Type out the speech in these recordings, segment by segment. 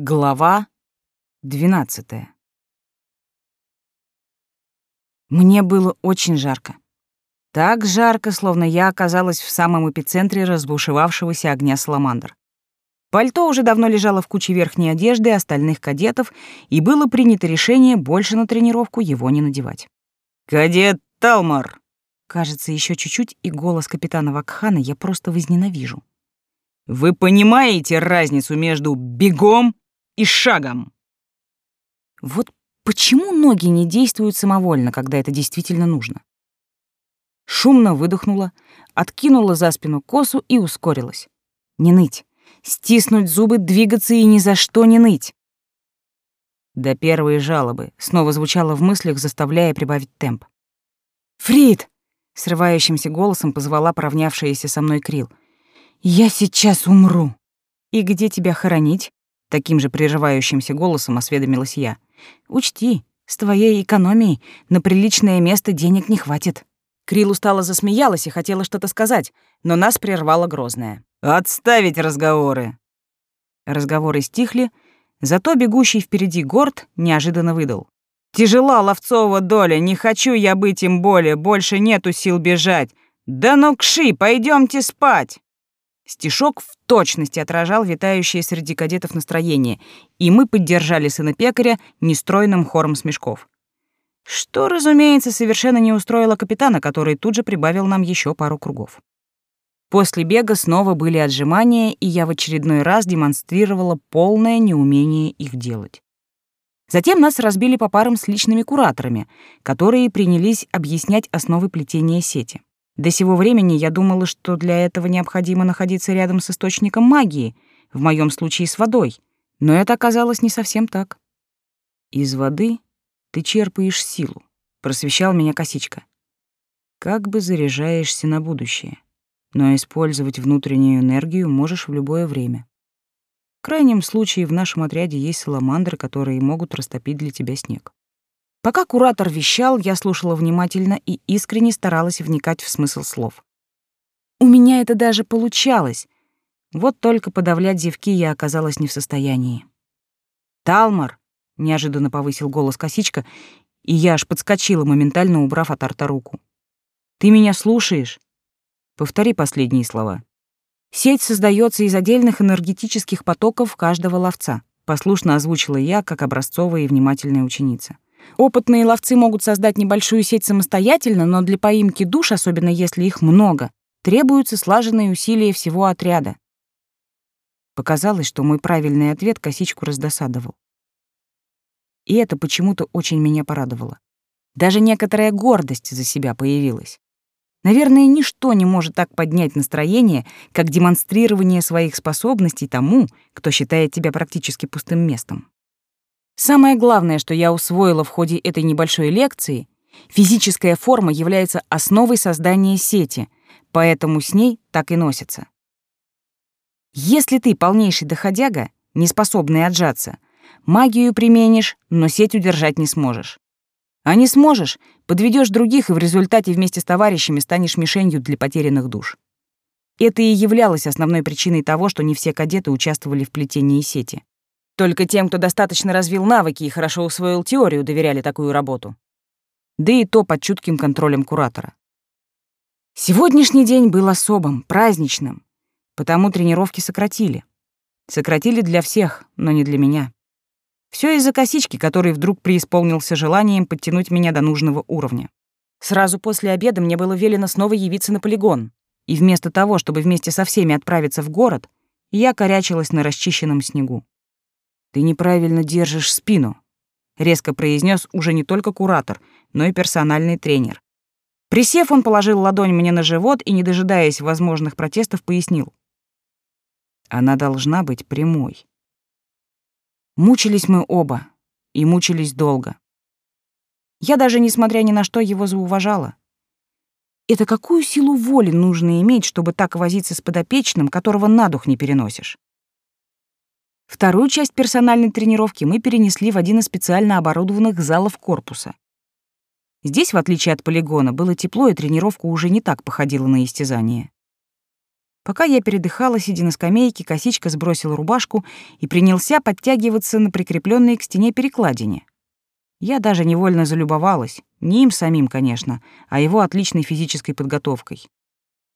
Глава двенадцатая. Мне было очень жарко. Так жарко, словно я оказалась в самом эпицентре разбушевавшегося огня саламандр. Пальто уже давно лежало в куче верхней одежды остальных кадетов, и было принято решение больше на тренировку его не надевать. «Кадет Талмар!» Кажется, еще чуть-чуть, и голос капитана Вакхана я просто возненавижу. «Вы понимаете разницу между бегом и шагом. Вот почему ноги не действуют самовольно, когда это действительно нужно? Шумно выдохнула, откинула за спину косу и ускорилась. Не ныть. Стиснуть зубы, двигаться и ни за что не ныть. До первой жалобы снова звучало в мыслях, заставляя прибавить темп. «Фрид!» — срывающимся голосом позвала поравнявшаяся со мной Крил. «Я сейчас умру!» «И где тебя хоронить?» Таким же прерывающимся голосом осведомилась я. «Учти, с твоей экономией на приличное место денег не хватит». Крил устало засмеялась и хотела что-то сказать, но нас прервала грозная. «Отставить разговоры!» Разговоры стихли, зато бегущий впереди Горд неожиданно выдал. «Тяжела ловцова доля, не хочу я быть им более, больше нету сил бежать. Да ну кши, пойдемте спать!» Стишок в точности отражал витающее среди кадетов настроение, и мы поддержали сына пекаря нестройным хором смешков. Что, разумеется, совершенно не устроило капитана, который тут же прибавил нам еще пару кругов. После бега снова были отжимания, и я в очередной раз демонстрировала полное неумение их делать. Затем нас разбили по парам с личными кураторами, которые принялись объяснять основы плетения сети. До сего времени я думала, что для этого необходимо находиться рядом с источником магии, в моем случае с водой, но это оказалось не совсем так. Из воды ты черпаешь силу, просвещал меня косичка. Как бы заряжаешься на будущее, но использовать внутреннюю энергию можешь в любое время. В крайнем случае в нашем отряде есть саламандры, которые могут растопить для тебя снег. Пока куратор вещал, я слушала внимательно и искренне старалась вникать в смысл слов. У меня это даже получалось. Вот только подавлять зевки я оказалась не в состоянии. «Талмар!» — неожиданно повысил голос косичка, и я аж подскочила, моментально убрав от арта руку. «Ты меня слушаешь?» Повтори последние слова. «Сеть создается из отдельных энергетических потоков каждого ловца», — послушно озвучила я, как образцовая и внимательная ученица. Опытные ловцы могут создать небольшую сеть самостоятельно, но для поимки душ, особенно если их много, требуются слаженные усилия всего отряда. Показалось, что мой правильный ответ косичку раздосадовал. И это почему-то очень меня порадовало. Даже некоторая гордость за себя появилась. Наверное, ничто не может так поднять настроение, как демонстрирование своих способностей тому, кто считает тебя практически пустым местом. Самое главное, что я усвоила в ходе этой небольшой лекции, физическая форма является основой создания сети, поэтому с ней так и носится. Если ты полнейший доходяга, не способный отжаться, магию применишь, но сеть удержать не сможешь. А не сможешь, подведешь других и в результате вместе с товарищами станешь мишенью для потерянных душ. Это и являлось основной причиной того, что не все кадеты участвовали в плетении сети. Только тем, кто достаточно развил навыки и хорошо усвоил теорию, доверяли такую работу. Да и то под чутким контролем куратора. Сегодняшний день был особым, праздничным, потому тренировки сократили. Сократили для всех, но не для меня. Все из-за косички, который вдруг преисполнился желанием подтянуть меня до нужного уровня. Сразу после обеда мне было велено снова явиться на полигон, и вместо того, чтобы вместе со всеми отправиться в город, я корячилась на расчищенном снегу. Ты неправильно держишь спину, резко произнес уже не только куратор, но и персональный тренер. Присев, он положил ладонь мне на живот и, не дожидаясь возможных протестов, пояснил. Она должна быть прямой. Мучились мы оба, и мучились долго. Я даже, несмотря ни на что, его зауважала. Это какую силу воли нужно иметь, чтобы так возиться с подопечным, которого на дух не переносишь? Вторую часть персональной тренировки мы перенесли в один из специально оборудованных залов корпуса. Здесь, в отличие от полигона, было тепло, и тренировка уже не так походила на истязание. Пока я передыхала, сидя на скамейке, косичка сбросил рубашку и принялся подтягиваться на прикрепленной к стене перекладине. Я даже невольно залюбовалась, не им самим, конечно, а его отличной физической подготовкой.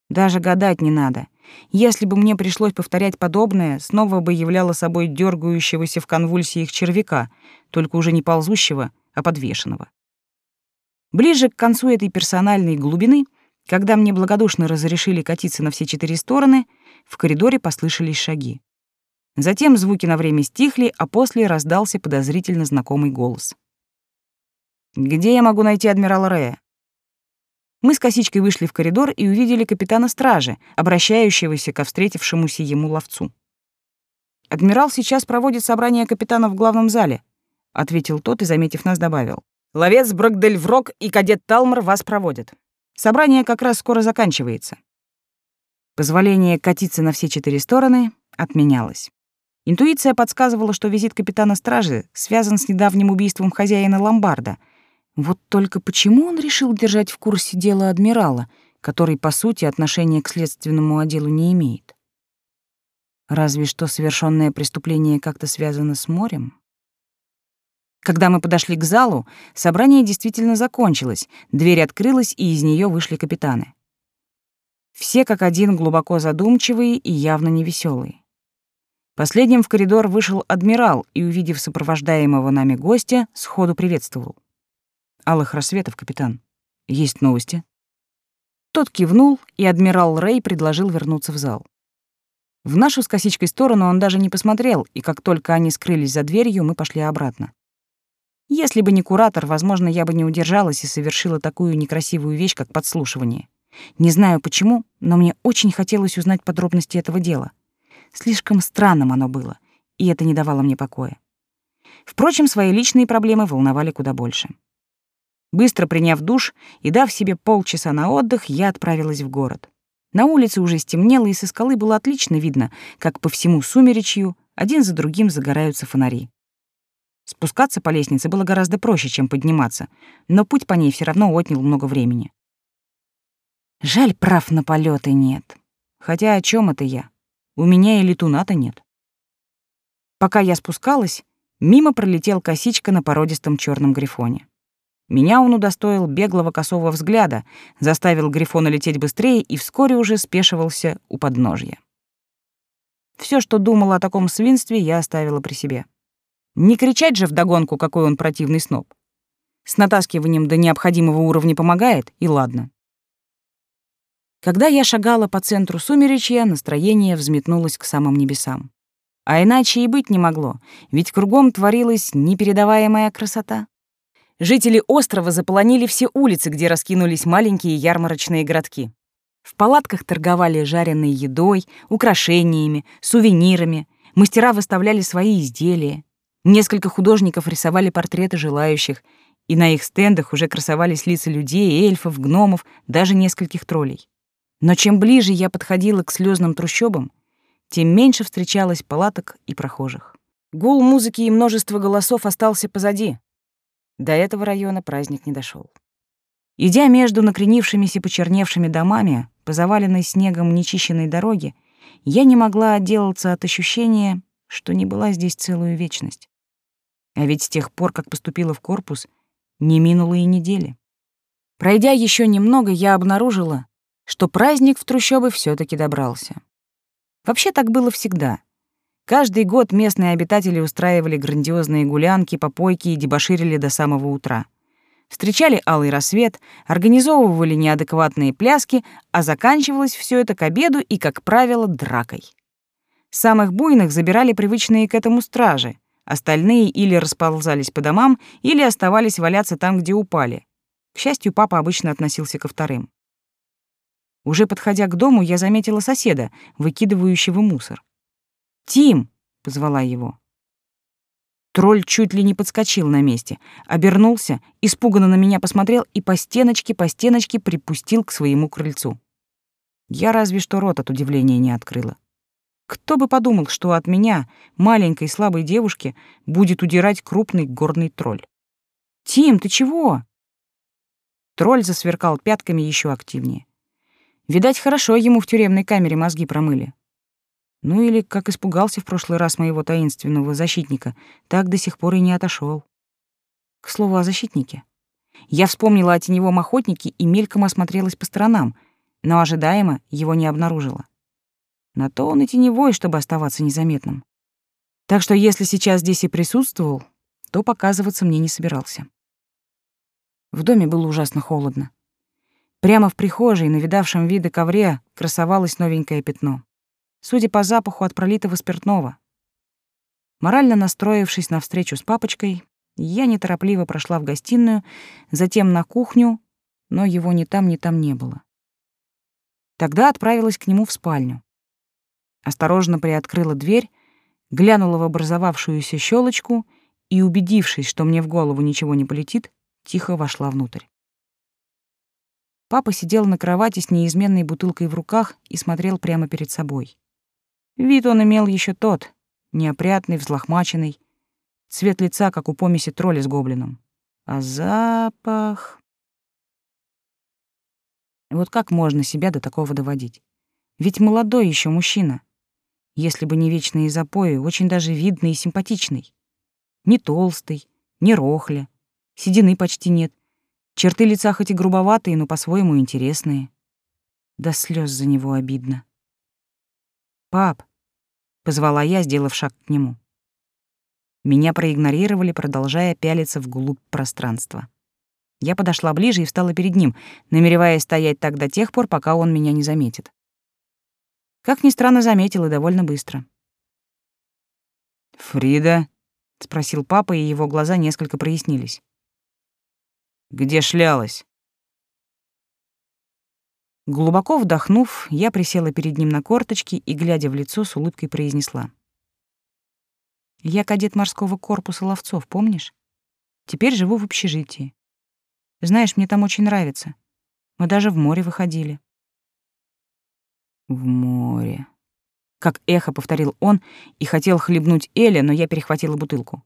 Даже гадать не надо. Если бы мне пришлось повторять подобное, снова бы являло собой дергающегося в конвульсиях червяка, только уже не ползущего, а подвешенного. Ближе к концу этой персональной глубины, когда мне благодушно разрешили катиться на все четыре стороны, в коридоре послышались шаги. Затем звуки на время стихли, а после раздался подозрительно знакомый голос. «Где я могу найти адмирала Рея?» Мы с Косичкой вышли в коридор и увидели капитана стражи, обращающегося ко встретившемуся ему ловцу. «Адмирал сейчас проводит собрание капитанов в главном зале», — ответил тот и, заметив нас, добавил. «Ловец Брокдельврок и кадет Талмор вас проводят. Собрание как раз скоро заканчивается». Позволение катиться на все четыре стороны отменялось. Интуиция подсказывала, что визит капитана стражи связан с недавним убийством хозяина ломбарда — вот только почему он решил держать в курсе дела адмирала, который, по сути, отношения к следственному отделу не имеет? Разве что совершенное преступление как-то связано с морем? Когда мы подошли к залу, собрание действительно закончилось, дверь открылась, и из нее вышли капитаны. Все как один глубоко задумчивые и явно невеселые. Последним в коридор вышел адмирал и, увидев сопровождаемого нами гостя, сходу приветствовал алых рассветов, капитан. Есть новости?» Тот кивнул, и адмирал Рэй предложил вернуться в зал. В нашу с косичкой сторону он даже не посмотрел, и как только они скрылись за дверью, мы пошли обратно. Если бы не куратор, возможно, я бы не удержалась и совершила такую некрасивую вещь, как подслушивание. Не знаю почему, но мне очень хотелось узнать подробности этого дела. Слишком странным оно было, и это не давало мне покоя. Впрочем, свои личные проблемы волновали куда больше. Быстро приняв душ и дав себе полчаса на отдых, я отправилась в город. На улице уже стемнело, и со скалы было отлично видно, как по всему сумеречью один за другим загораются фонари. Спускаться по лестнице было гораздо проще, чем подниматься, но путь по ней все равно отнял много времени. Жаль, прав на полеты нет. Хотя о чем это я? У меня и летуна-то нет. Пока я спускалась, мимо пролетел косичка на породистом черном грифоне. Меня он удостоил беглого косого взгляда, заставил Грифона лететь быстрее и вскоре уже спешивался у подножья. Все, что думала о таком свинстве, я оставила при себе. Не кричать же вдогонку, какой он противный сноб. С натаскиванием до необходимого уровня помогает, и ладно. Когда я шагала по центру сумеречья, настроение взметнулось к самым небесам. А иначе и быть не могло, ведь кругом творилась непередаваемая красота. Жители острова заполонили все улицы, где раскинулись маленькие ярмарочные городки. В палатках торговали жареной едой, украшениями, сувенирами, мастера выставляли свои изделия. Несколько художников рисовали портреты желающих, и на их стендах уже красовались лица людей, эльфов, гномов, даже нескольких троллей. Но чем ближе я подходила к слезным трущобам, тем меньше встречалось палаток и прохожих. Гул музыки и множество голосов остался позади, до этого района праздник не дошел. Идя между накренившимися почерневшими домами по заваленной снегом нечищенной дороге, я не могла отделаться от ощущения, что не была здесь целую вечность. А ведь с тех пор, как поступила в корпус, не минуло и недели. Пройдя еще немного, я обнаружила, что праздник в трущобы все таки добрался. Вообще так было всегда — Каждый год местные обитатели устраивали грандиозные гулянки, попойки и дебоширили до самого утра. Встречали алый рассвет, организовывали неадекватные пляски, а заканчивалось все это к обеду и, как правило, дракой. Самых буйных забирали привычные к этому стражи, остальные или расползались по домам, или оставались валяться там, где упали. К счастью, папа обычно относился ко вторым. Уже подходя к дому, я заметила соседа, выкидывающего мусор. «Тим!» — позвала его. Тролль чуть ли не подскочил на месте, обернулся, испуганно на меня посмотрел и по стеночке, по стеночке припустил к своему крыльцу. Я разве что рот от удивления не открыла. Кто бы подумал, что от меня, маленькой слабой девушки, будет удирать крупный горный тролль. «Тим, ты чего?» Тролль засверкал пятками еще активнее. Видать, хорошо ему в тюремной камере мозги промыли. Ну или, как испугался в прошлый раз моего таинственного защитника, так до сих пор и не отошел. К слову о защитнике. Я вспомнила о теневом охотнике и мельком осмотрелась по сторонам, но ожидаемо его не обнаружила. На то он и теневой, чтобы оставаться незаметным. Так что если сейчас здесь и присутствовал, то показываться мне не собирался. В доме было ужасно холодно. Прямо в прихожей, на видавшем виды ковре, красовалось новенькое пятно. Судя по запаху от пролитого спиртного. Морально настроившись на встречу с папочкой, я неторопливо прошла в гостиную, затем на кухню, но его ни там, ни там не было. Тогда отправилась к нему в спальню. Осторожно приоткрыла дверь, глянула в образовавшуюся щелочку и, убедившись, что мне в голову ничего не полетит, тихо вошла внутрь. Папа сидел на кровати с неизменной бутылкой в руках и смотрел прямо перед собой. Вид он имел еще тот, неопрятный, взлохмаченный, цвет лица, как у помеси тролля с гоблином. А запах... Вот как можно себя до такого доводить? Ведь молодой еще мужчина. Если бы не вечные запои, очень даже видный и симпатичный. Не толстый, не рохля, седины почти нет, Черты лица хоть и грубоватые, но по-своему интересные. До слез за него обидно. «Пап», — позвала я, сделав шаг к нему. Меня проигнорировали, продолжая пялиться вглубь пространства. Я подошла ближе и встала перед ним, намереваясь стоять так до тех пор, пока он меня не заметит. Как ни странно, заметил и довольно быстро. «Фрида?» — спросил папа, и его глаза несколько прояснились. Где шлялась?» Глубоко вдохнув, я присела перед ним на корточки и, глядя в лицо, с улыбкой произнесла. «Я кадет морского корпуса ловцов, помнишь? Теперь живу в общежитии. Знаешь, мне там очень нравится. Мы даже в море выходили». «В море», — как эхо повторил он и хотел хлебнуть Эля, но я перехватила бутылку.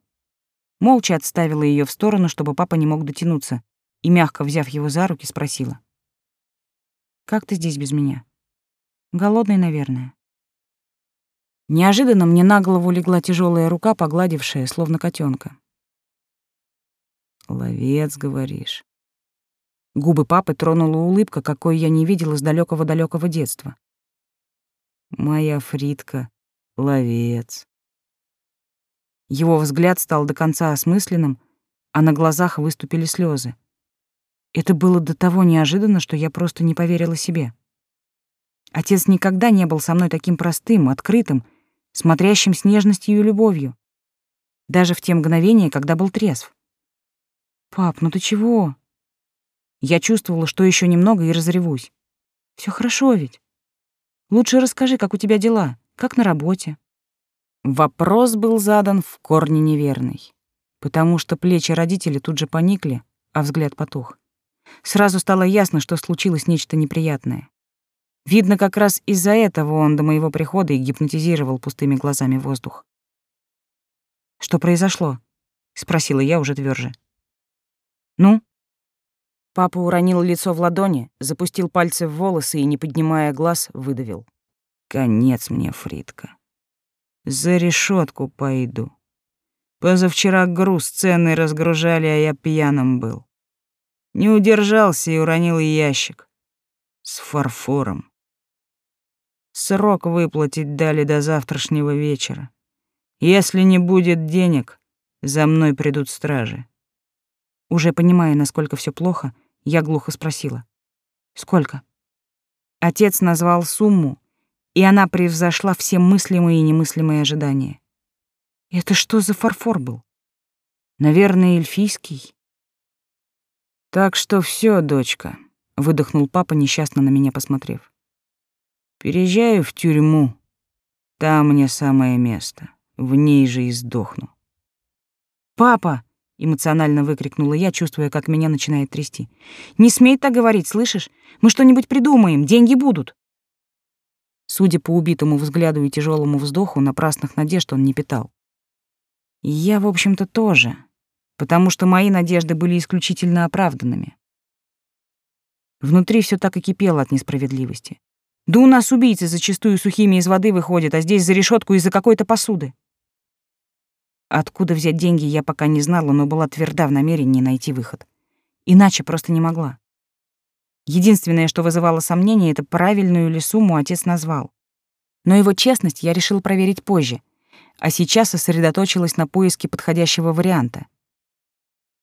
Молча отставила ее в сторону, чтобы папа не мог дотянуться, и, мягко взяв его за руки, спросила. «Как ты здесь без меня? Голодный, наверное?» Неожиданно мне на голову легла тяжелая рука, погладившая, словно котенка. «Ловец, говоришь?» Губы папы тронула улыбка, какой я не видела с далекого далекого детства. «Моя Фридка, ловец». Его взгляд стал до конца осмысленным, а на глазах выступили слезы. Это было до того неожиданно, что я просто не поверила себе. Отец никогда не был со мной таким простым, открытым, смотрящим с нежностью и любовью. Даже в те мгновения, когда был трезв. «Пап, ну ты чего?» Я чувствовала, что еще немного и разревусь. Все хорошо ведь. Лучше расскажи, как у тебя дела, как на работе». Вопрос был задан в корне неверный, потому что плечи родителей тут же поникли, а взгляд потух. Сразу стало ясно, что случилось нечто неприятное. Видно, как раз из-за этого он до моего прихода и гипнотизировал пустыми глазами воздух. «Что произошло?» — спросила я уже тверже. «Ну?» Папа уронил лицо в ладони, запустил пальцы в волосы и, не поднимая глаз, выдавил. «Конец мне, Фридка. За решетку пойду. Позавчера груз ценный разгружали, а я пьяным был. Не удержался и уронил ящик. С фарфором. Срок выплатить дали до завтрашнего вечера. Если не будет денег, за мной придут стражи. Уже понимая, насколько все плохо, я глухо спросила. «Сколько?» Отец назвал сумму, и она превзошла все мыслимые и немыслимые ожидания. Это что за фарфор был? Наверное, эльфийский. Так что все, дочка, выдохнул папа, несчастно на меня посмотрев. Переезжаю в тюрьму. Там мне самое место. В ней же и сдохну. Папа, эмоционально выкрикнула я, чувствуя, как меня начинает трясти. Не смей так говорить, слышишь? Мы что-нибудь придумаем, деньги будут. Судя по убитому взгляду и тяжелому вздоху, напрасных надежд он не питал. Я, в общем-то, тоже потому что мои надежды были исключительно оправданными. Внутри все так и кипело от несправедливости. Да у нас убийцы зачастую сухими из воды выходят, а здесь за решетку из-за какой-то посуды. Откуда взять деньги, я пока не знала, но была тверда в намерении найти выход. Иначе просто не могла. Единственное, что вызывало сомнения, это правильную ли сумму отец назвал. Но его честность я решил проверить позже, а сейчас сосредоточилась на поиске подходящего варианта.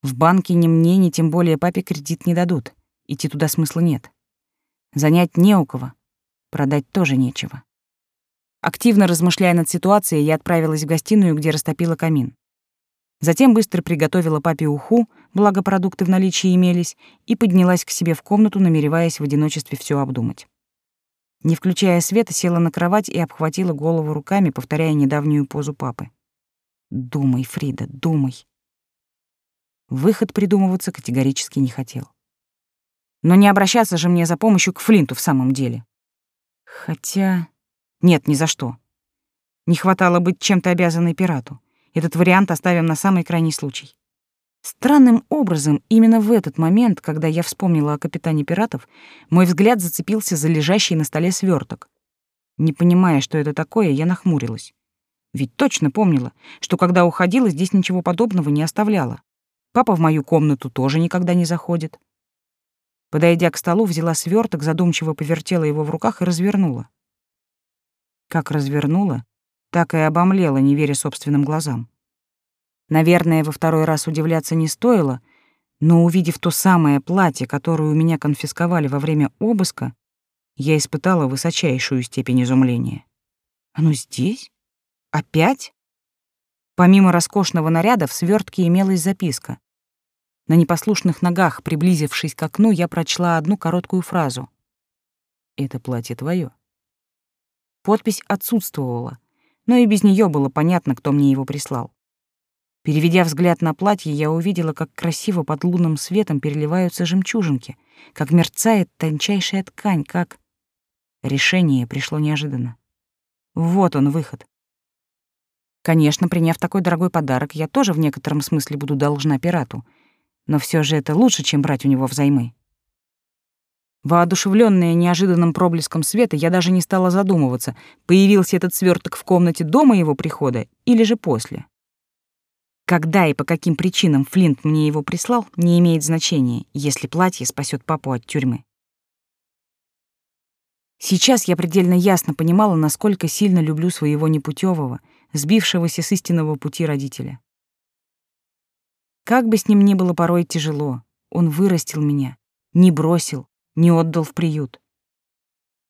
В банке ни мне, ни тем более папе кредит не дадут. Идти туда смысла нет. Занять не у кого, продать тоже нечего. Активно размышляя над ситуацией, я отправилась в гостиную, где растопила камин. Затем быстро приготовила папе уху, благо продукты в наличии имелись, и поднялась к себе в комнату, намереваясь в одиночестве все обдумать. Не включая света, села на кровать и обхватила голову руками, повторяя недавнюю позу папы. «Думай, Фрида, думай. Выход придумываться категорически не хотел. Но не обращаться же мне за помощью к Флинту в самом деле. Хотя... Нет, ни за что. Не хватало быть чем-то обязанной пирату. Этот вариант оставим на самый крайний случай. Странным образом, именно в этот момент, когда я вспомнила о капитане пиратов, мой взгляд зацепился за лежащий на столе сверток. Не понимая, что это такое, я нахмурилась. Ведь точно помнила, что когда уходила, здесь ничего подобного не оставляла. Папа в мою комнату тоже никогда не заходит. Подойдя к столу, взяла сверток, задумчиво повертела его в руках и развернула. Как развернула, так и обомлела, не веря собственным глазам. Наверное, во второй раз удивляться не стоило, но увидев то самое платье, которое у меня конфисковали во время обыска, я испытала высочайшую степень изумления. Оно здесь? Опять? Помимо роскошного наряда в свертке имелась записка. На непослушных ногах, приблизившись к окну, я прочла одну короткую фразу. «Это платье твое. Подпись отсутствовала, но и без нее было понятно, кто мне его прислал. Переведя взгляд на платье, я увидела, как красиво под лунным светом переливаются жемчужинки, как мерцает тончайшая ткань, как... Решение пришло неожиданно. Вот он, выход. Конечно, приняв такой дорогой подарок, я тоже в некотором смысле буду должна пирату — но все же это лучше, чем брать у него взаймы. Воодушевленная неожиданным проблеском света, я даже не стала задумываться, появился этот сверток в комнате до моего прихода или же после. Когда и по каким причинам Флинт мне его прислал, не имеет значения, если платье спасет папу от тюрьмы. Сейчас я предельно ясно понимала, насколько сильно люблю своего непутевого, сбившегося с истинного пути родителя. Как бы с ним ни было порой тяжело, он вырастил меня, не бросил, не отдал в приют.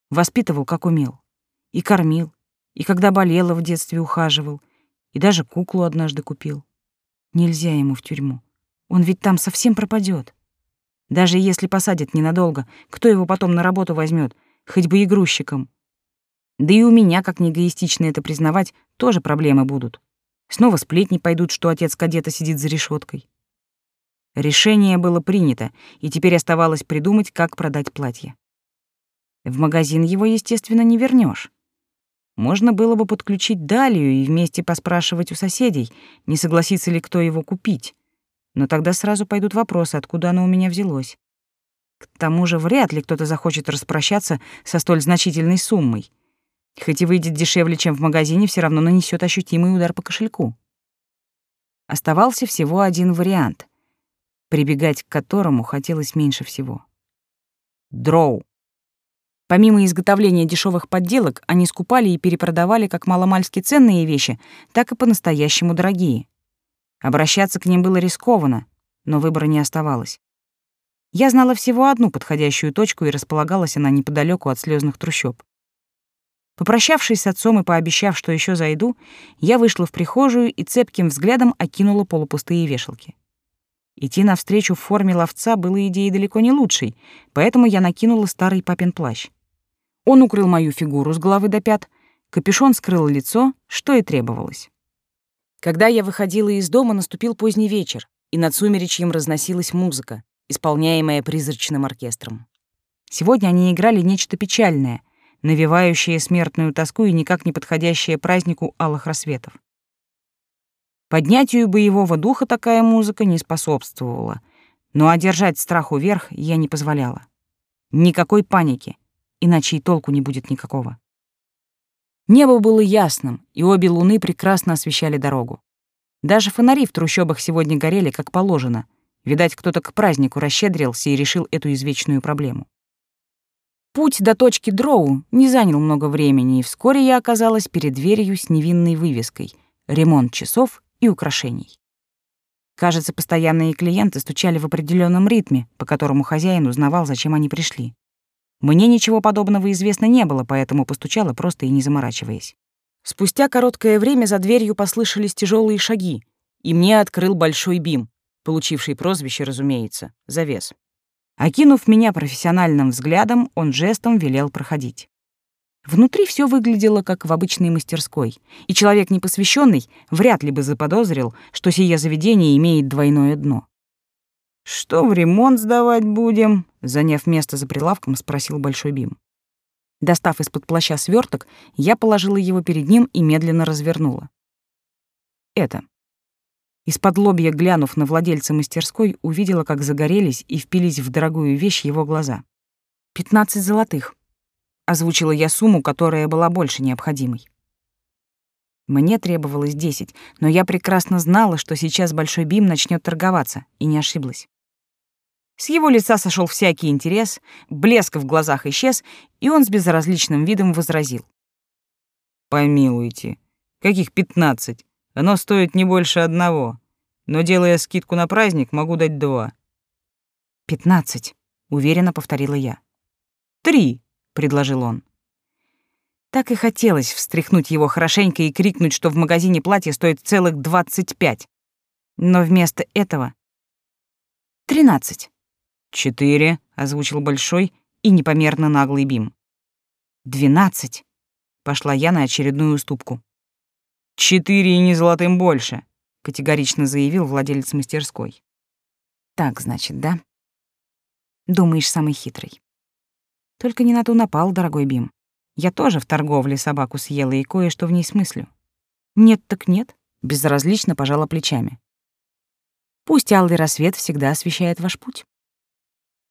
Воспитывал, как умел. И кормил, и когда болела в детстве ухаживал, и даже куклу однажды купил. Нельзя ему в тюрьму. Он ведь там совсем пропадет. Даже если посадят ненадолго, кто его потом на работу возьмет, хоть бы и грузчиком? Да и у меня, как не эгоистично это признавать, тоже проблемы будут. Снова сплетни пойдут, что отец кадета сидит за решеткой. Решение было принято, и теперь оставалось придумать, как продать платье. В магазин его, естественно, не вернешь. Можно было бы подключить Далию и вместе поспрашивать у соседей, не согласится ли кто его купить. Но тогда сразу пойдут вопросы, откуда оно у меня взялось. К тому же вряд ли кто-то захочет распрощаться со столь значительной суммой. Хоть и выйдет дешевле, чем в магазине, все равно нанесет ощутимый удар по кошельку. Оставался всего один вариант, прибегать к которому хотелось меньше всего. Дроу. Помимо изготовления дешевых подделок, они скупали и перепродавали как маломальски ценные вещи, так и по-настоящему дорогие. Обращаться к ним было рискованно, но выбора не оставалось. Я знала всего одну подходящую точку, и располагалась она неподалеку от слезных трущоб. Попрощавшись с отцом и пообещав, что еще зайду, я вышла в прихожую и цепким взглядом окинула полупустые вешалки. Идти навстречу в форме ловца было идеей далеко не лучшей, поэтому я накинула старый папин плащ. Он укрыл мою фигуру с головы до пят, капюшон скрыл лицо, что и требовалось. Когда я выходила из дома, наступил поздний вечер, и над сумеречьем разносилась музыка, исполняемая призрачным оркестром. Сегодня они играли нечто печальное — навевающее смертную тоску и никак не подходящее празднику алых рассветов. Поднятию боевого духа такая музыка не способствовала, но одержать страху верх я не позволяла. Никакой паники, иначе и толку не будет никакого. Небо было ясным, и обе луны прекрасно освещали дорогу. Даже фонари в трущобах сегодня горели как положено. Видать, кто-то к празднику расщедрился и решил эту извечную проблему. Путь до точки Дроу не занял много времени, и вскоре я оказалась перед дверью с невинной вывеской «Ремонт часов и украшений». Кажется, постоянные клиенты стучали в определенном ритме, по которому хозяин узнавал, зачем они пришли. Мне ничего подобного известно не было, поэтому постучала просто и не заморачиваясь. Спустя короткое время за дверью послышались тяжелые шаги, и мне открыл большой бим, получивший прозвище, разумеется, завес. Окинув меня профессиональным взглядом, он жестом велел проходить. Внутри все выглядело как в обычной мастерской, и человек непосвященный вряд ли бы заподозрил, что сие заведение имеет двойное дно. «Что в ремонт сдавать будем?» — заняв место за прилавком, спросил Большой Бим. Достав из-под плаща сверток, я положила его перед ним и медленно развернула. Это. Из-под лобья, глянув на владельца мастерской, увидела, как загорелись и впились в дорогую вещь его глаза. «Пятнадцать золотых», — озвучила я сумму, которая была больше необходимой. Мне требовалось десять, но я прекрасно знала, что сейчас Большой Бим начнет торговаться, и не ошиблась. С его лица сошел всякий интерес, блеск в глазах исчез, и он с безразличным видом возразил. «Помилуйте, каких пятнадцать? Оно стоит не больше одного, но, делая скидку на праздник, могу дать два». «Пятнадцать», — уверенно повторила я. «Три», — предложил он. Так и хотелось встряхнуть его хорошенько и крикнуть, что в магазине платье стоит целых двадцать пять. Но вместо этого... Тринадцать. «Четыре», — озвучил Большой и непомерно наглый Бим. «Двенадцать», — пошла я на очередную уступку. «Четыре и не золотым больше», — категорично заявил владелец мастерской. «Так, значит, да? Думаешь, самый хитрый. Только не на ту напал, дорогой Бим. Я тоже в торговле собаку съела и кое-что в ней смыслю. Нет так нет, безразлично пожала плечами. Пусть алый рассвет всегда освещает ваш путь.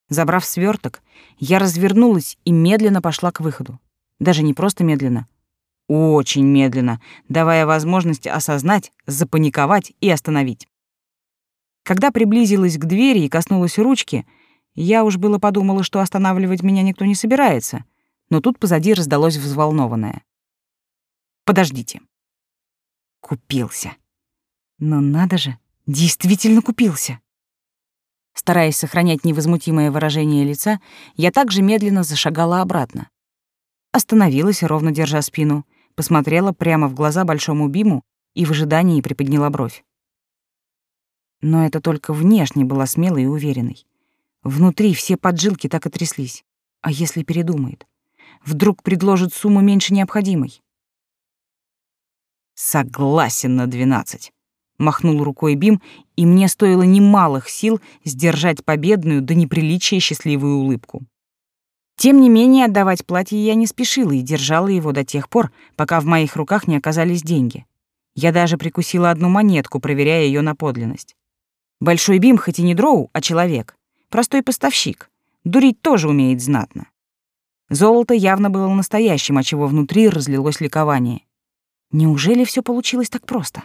Забрав сверток, я развернулась и медленно пошла к выходу. Даже не просто медленно, очень медленно, давая возможность осознать, запаниковать и остановить. Когда приблизилась к двери и коснулась ручки, я уж было подумала, что останавливать меня никто не собирается, но тут позади раздалось взволнованное. «Подождите». Купился. Но надо же, действительно купился. Стараясь сохранять невозмутимое выражение лица, я также медленно зашагала обратно. Остановилась, ровно держа спину, посмотрела прямо в глаза большому Биму и в ожидании приподняла бровь. Но это только внешне была смелой и уверенной. Внутри все поджилки так и тряслись. А если передумает? Вдруг предложит сумму меньше необходимой? Согласен на двенадцать. Махнул рукой Бим, и мне стоило немалых сил сдержать победную до неприличия счастливую улыбку. Тем не менее, отдавать платье я не спешила и держала его до тех пор, пока в моих руках не оказались деньги. Я даже прикусила одну монетку, проверяя ее на подлинность. Большой Бим хоть и не дроу, а человек. Простой поставщик. Дурить тоже умеет знатно. Золото явно было настоящим, отчего внутри разлилось ликование. Неужели все получилось так просто?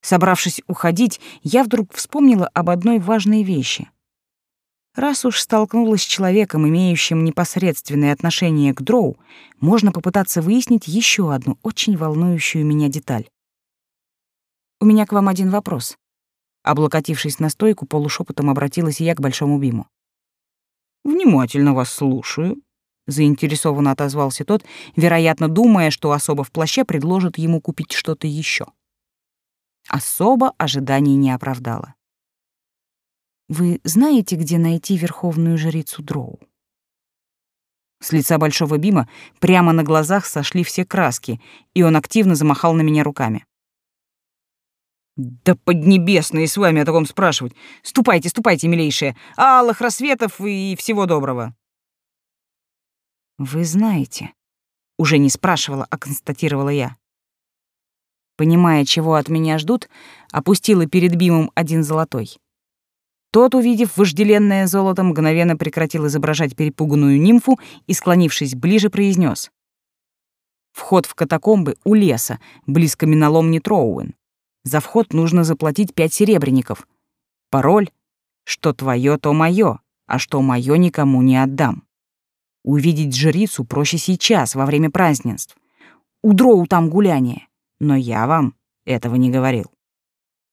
Собравшись уходить, я вдруг вспомнила об одной важной вещи. Раз уж столкнулась с человеком, имеющим непосредственное отношение к дроу, можно попытаться выяснить еще одну очень волнующую меня деталь. «У меня к вам один вопрос». Облокотившись на стойку, полушепотом обратилась я к Большому Биму. «Внимательно вас слушаю», — заинтересованно отозвался тот, вероятно, думая, что особо в плаще предложит ему купить что-то еще. Особо ожиданий не оправдала. «Вы знаете, где найти верховную жрицу Дроу?» С лица Большого Бима прямо на глазах сошли все краски, и он активно замахал на меня руками. «Да поднебесные с вами о таком спрашивать! Ступайте, ступайте, милейшие! Алых рассветов и всего доброго!» «Вы знаете», — уже не спрашивала, а констатировала я понимая, чего от меня ждут, опустила перед Бимом один золотой. Тот, увидев вожделенное золото, мгновенно прекратил изображать перепуганную нимфу и, склонившись ближе, произнес: Вход в катакомбы у леса, близко миноломни Троуэн. За вход нужно заплатить пять серебряников. Пароль «Что твое, то мое, а что мое никому не отдам». Увидеть жрицу проще сейчас, во время празднеств. У Дроу там гуляние, но я вам этого не говорил.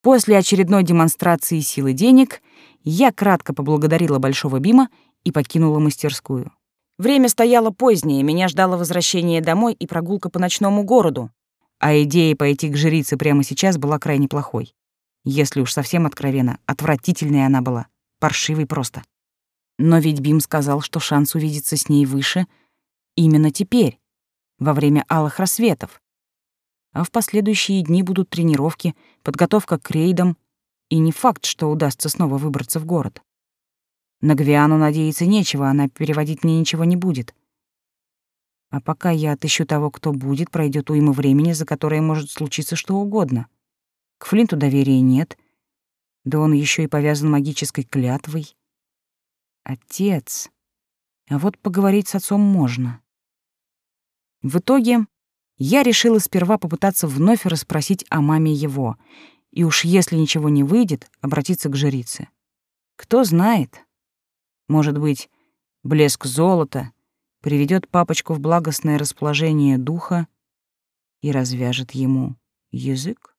После очередной демонстрации силы денег я кратко поблагодарила Большого Бима и покинула мастерскую. Время стояло позднее, меня ждало возвращение домой и прогулка по ночному городу. А идея пойти к жрице прямо сейчас была крайне плохой. Если уж совсем откровенно, отвратительной она была, паршивой просто. Но ведь Бим сказал, что шанс увидеться с ней выше именно теперь, во время алых рассветов. А в последующие дни будут тренировки, подготовка к рейдам, и не факт, что удастся снова выбраться в город. На Гвиану надеяться нечего, она переводить мне ничего не будет. А пока я отыщу того, кто будет, пройдет уйма времени, за которое может случиться что угодно. К Флинту доверия нет, да он еще и повязан магической клятвой. Отец. А вот поговорить с отцом можно. В итоге я решила сперва попытаться вновь расспросить о маме его, и уж если ничего не выйдет, обратиться к жрице. Кто знает, может быть, блеск золота приведет папочку в благостное расположение духа и развяжет ему язык?